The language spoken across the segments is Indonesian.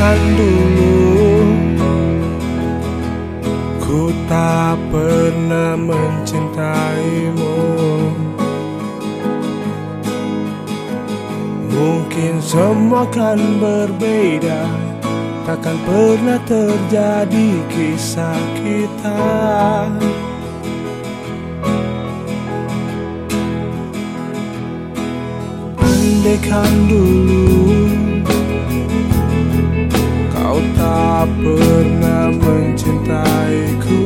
Andaikan dulu Ku tak pernah mencintaimu. Mungkin semua kan berbeda Takkan pernah terjadi kisah kita. Andaikan dulu pernah mencintaiku.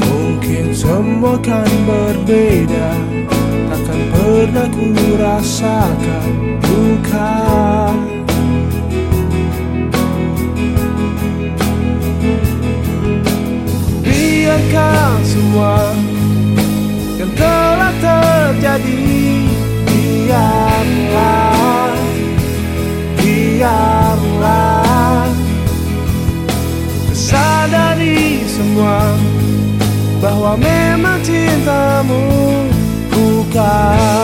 Mungkin semua kan berbeda Takkan pernah ku rasakan duka Biarkan semua yang telah terjadi Biarlah semua Bahwa memang cintamu Bukan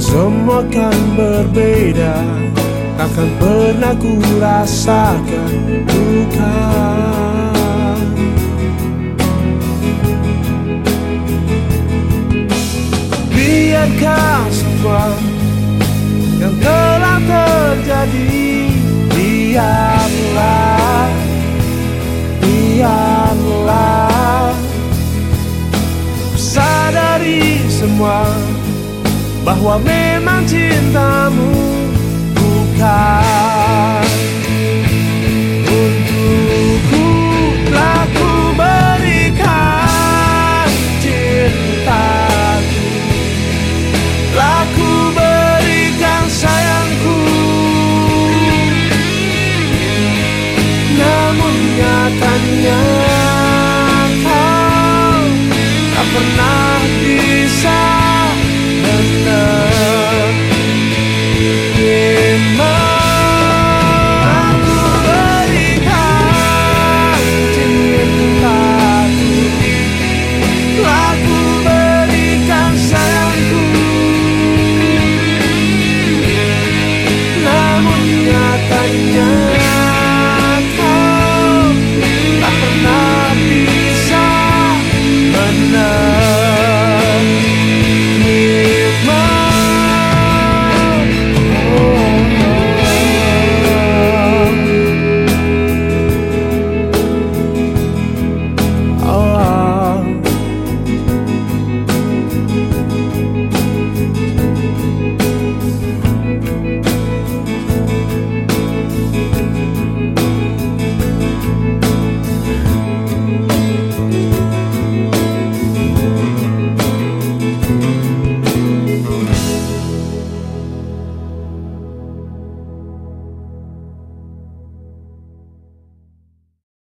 semua kan berbeda Takkan pernah ku rasakan duka Biarkan semua yang telah terjadi Biarlah bahwa memang cintamu